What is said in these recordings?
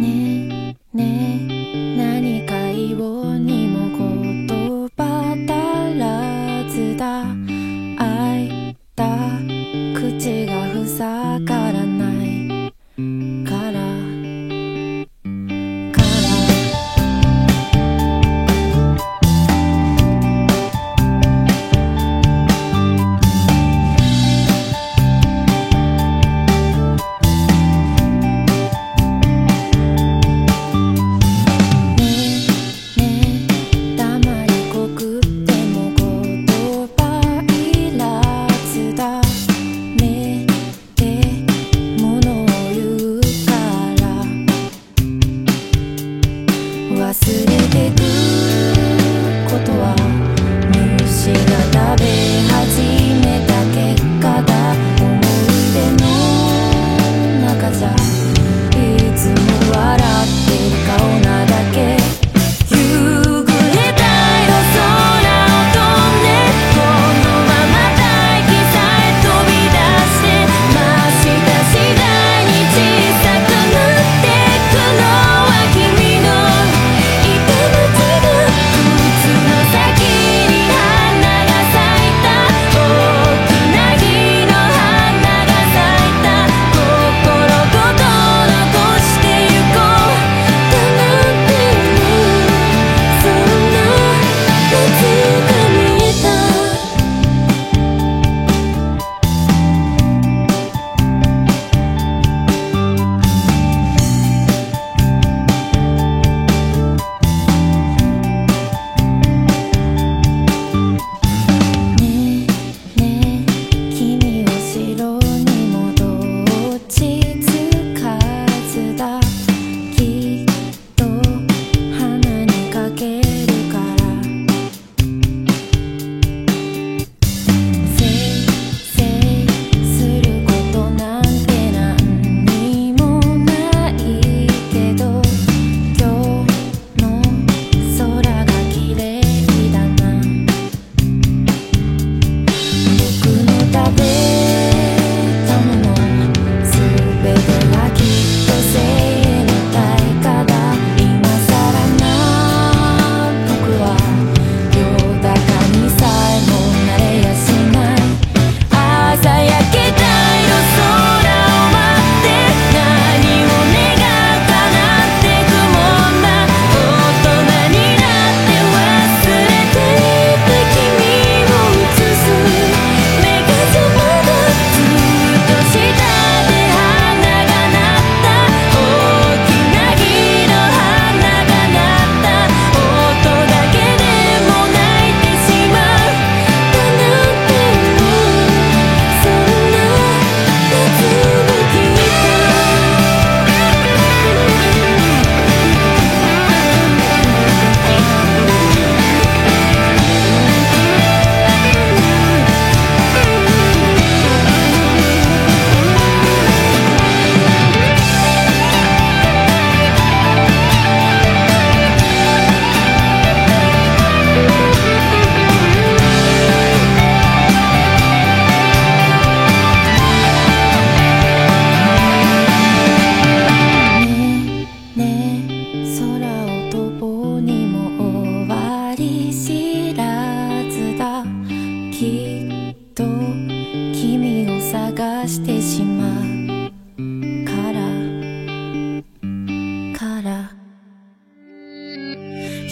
你。que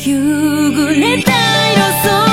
夕暮れた色